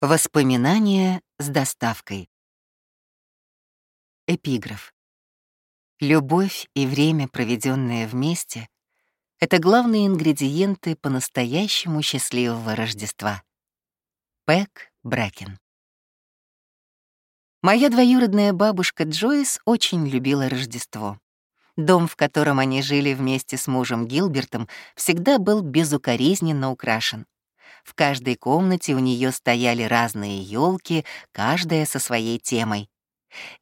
Воспоминания с доставкой. Эпиграф. Любовь и время, проведенное вместе, — это главные ингредиенты по-настоящему счастливого Рождества. Пэк Брэкен. Моя двоюродная бабушка Джойс очень любила Рождество. Дом, в котором они жили вместе с мужем Гилбертом, всегда был безукоризненно украшен. В каждой комнате у нее стояли разные елки, каждая со своей темой.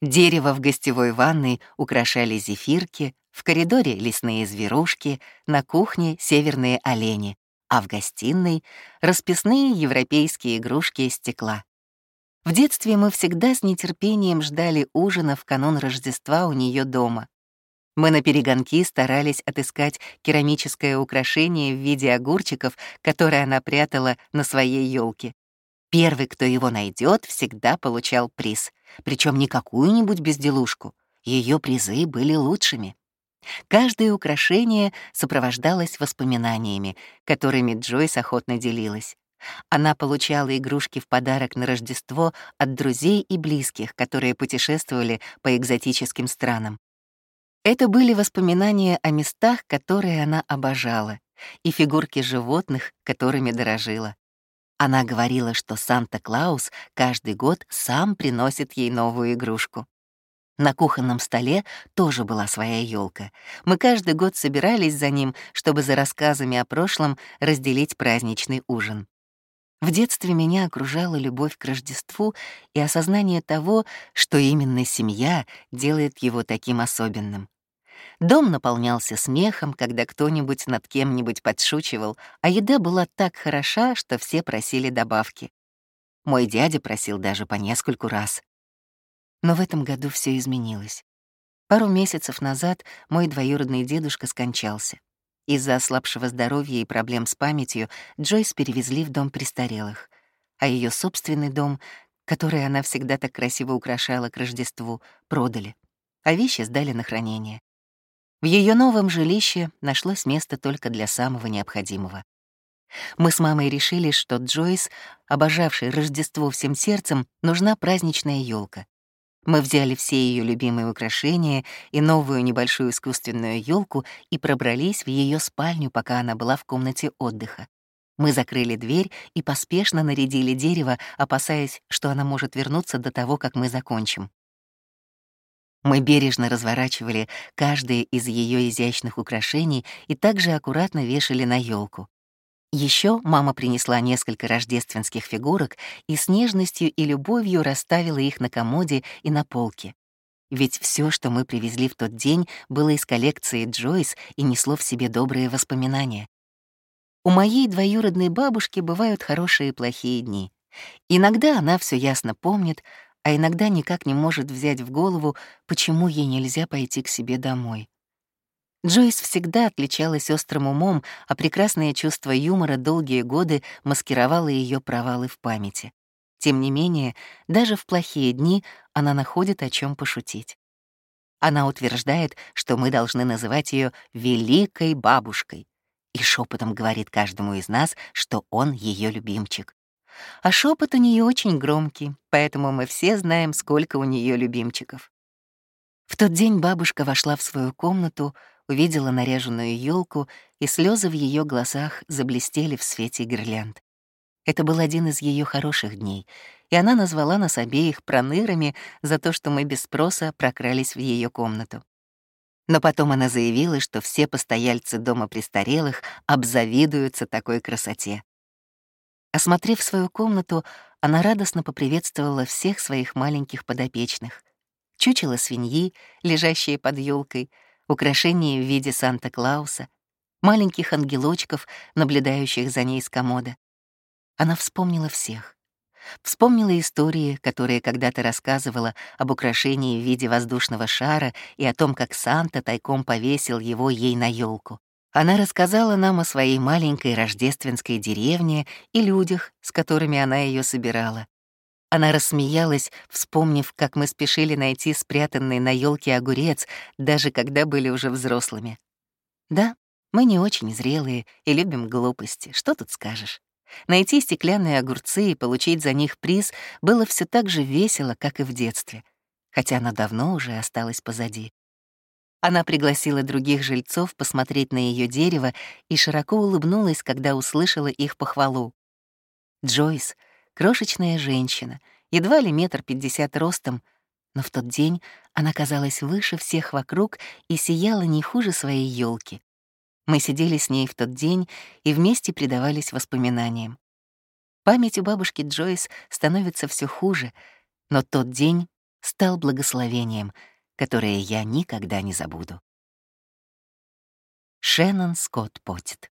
Дерево в гостевой ванной украшали зефирки, в коридоре — лесные зверушки, на кухне — северные олени, а в гостиной — расписные европейские игрушки из стекла. В детстве мы всегда с нетерпением ждали ужина в канун Рождества у нее дома. Мы на перегонки старались отыскать керамическое украшение в виде огурчиков, которое она прятала на своей елке. Первый, кто его найдет, всегда получал приз. Причем не какую-нибудь безделушку. Ее призы были лучшими. Каждое украшение сопровождалось воспоминаниями, которыми Джойс охотно делилась. Она получала игрушки в подарок на Рождество от друзей и близких, которые путешествовали по экзотическим странам. Это были воспоминания о местах, которые она обожала, и фигурки животных, которыми дорожила. Она говорила, что Санта-Клаус каждый год сам приносит ей новую игрушку. На кухонном столе тоже была своя елка. Мы каждый год собирались за ним, чтобы за рассказами о прошлом разделить праздничный ужин. В детстве меня окружала любовь к Рождеству и осознание того, что именно семья делает его таким особенным. Дом наполнялся смехом, когда кто-нибудь над кем-нибудь подшучивал, а еда была так хороша, что все просили добавки. Мой дядя просил даже по нескольку раз. Но в этом году все изменилось. Пару месяцев назад мой двоюродный дедушка скончался. Из-за ослабшего здоровья и проблем с памятью Джойс перевезли в дом престарелых, а ее собственный дом, который она всегда так красиво украшала к Рождеству, продали, а вещи сдали на хранение. В ее новом жилище нашлось место только для самого необходимого. Мы с мамой решили, что Джойс, обожавшей Рождество всем сердцем, нужна праздничная елка. Мы взяли все ее любимые украшения и новую небольшую искусственную елку и пробрались в ее спальню, пока она была в комнате отдыха. Мы закрыли дверь и поспешно нарядили дерево, опасаясь, что она может вернуться до того, как мы закончим. Мы бережно разворачивали каждое из ее изящных украшений и также аккуратно вешали на елку. Еще мама принесла несколько рождественских фигурок и с нежностью и любовью расставила их на комоде и на полке. Ведь все, что мы привезли в тот день, было из коллекции Джойс и несло в себе добрые воспоминания. У моей двоюродной бабушки бывают хорошие и плохие дни. Иногда она все ясно помнит, а иногда никак не может взять в голову, почему ей нельзя пойти к себе домой. Джойс всегда отличалась острым умом, а прекрасное чувство юмора долгие годы маскировало ее провалы в памяти. Тем не менее, даже в плохие дни она находит о чем пошутить. Она утверждает, что мы должны называть ее «великой бабушкой», и шепотом говорит каждому из нас, что он ее любимчик. А шепот у нее очень громкий, поэтому мы все знаем, сколько у нее любимчиков. В тот день бабушка вошла в свою комнату, увидела наряженную елку, и слезы в ее глазах заблестели в свете гирлянд. Это был один из ее хороших дней, и она назвала нас обеих пронырами за то, что мы без спроса прокрались в ее комнату. Но потом она заявила, что все постояльцы дома престарелых обзавидуются такой красоте. Осмотрев свою комнату, она радостно поприветствовала всех своих маленьких подопечных. Чучело свиньи, лежащие под елкой, украшения в виде Санта-Клауса, маленьких ангелочков, наблюдающих за ней с комода. Она вспомнила всех. Вспомнила истории, которые когда-то рассказывала об украшении в виде воздушного шара и о том, как Санта тайком повесил его ей на елку. Она рассказала нам о своей маленькой рождественской деревне и людях, с которыми она ее собирала. Она рассмеялась, вспомнив, как мы спешили найти спрятанный на елке огурец, даже когда были уже взрослыми. Да, мы не очень зрелые и любим глупости, что тут скажешь. Найти стеклянные огурцы и получить за них приз было все так же весело, как и в детстве, хотя оно давно уже осталось позади. Она пригласила других жильцов посмотреть на ее дерево и широко улыбнулась, когда услышала их похвалу. Джойс — крошечная женщина, едва ли метр пятьдесят ростом, но в тот день она казалась выше всех вокруг и сияла не хуже своей елки. Мы сидели с ней в тот день и вместе предавались воспоминаниям. Память у бабушки Джойс становится все хуже, но тот день стал благословением — которые я никогда не забуду. Шеннон Скотт Поттит